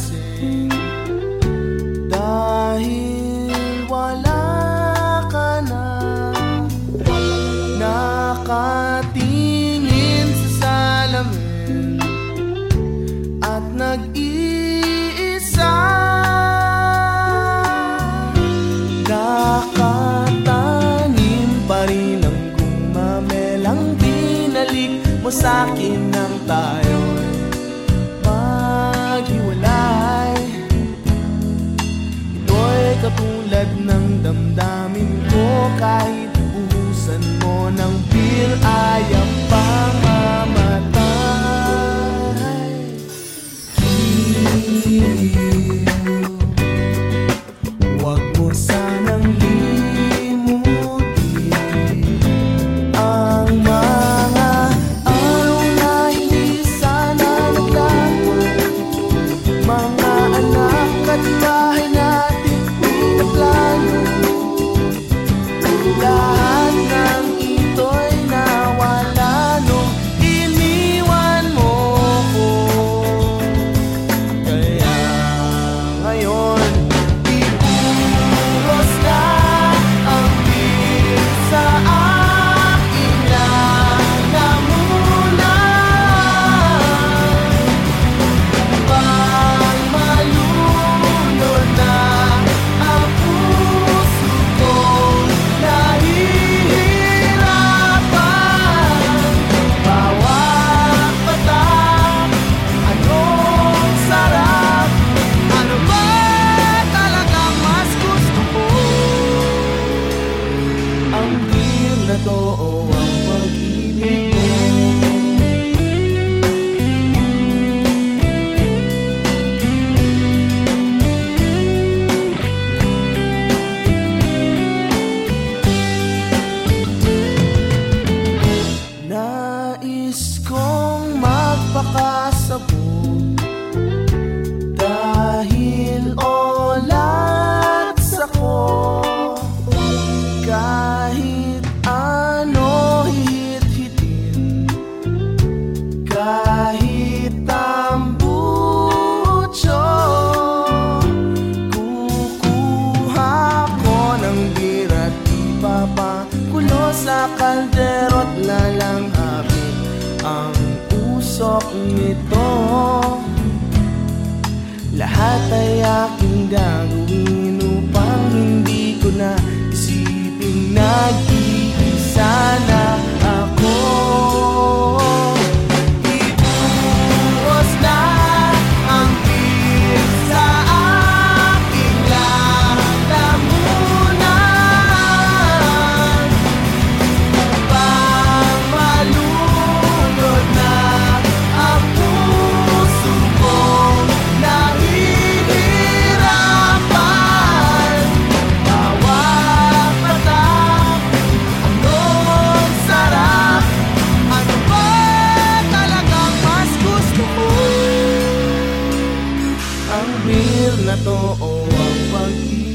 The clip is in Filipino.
sing. Bye. Nais kong magpakasabog. Dahil olats ako Kahit ano hihit-hitin Kahit tambucho Kukuha ko ng bira't pa ipapakulo sa kaldero't lalang punsok nito. Lahat ay aking gagawin. Ang hirap na to o ang pag-ibig.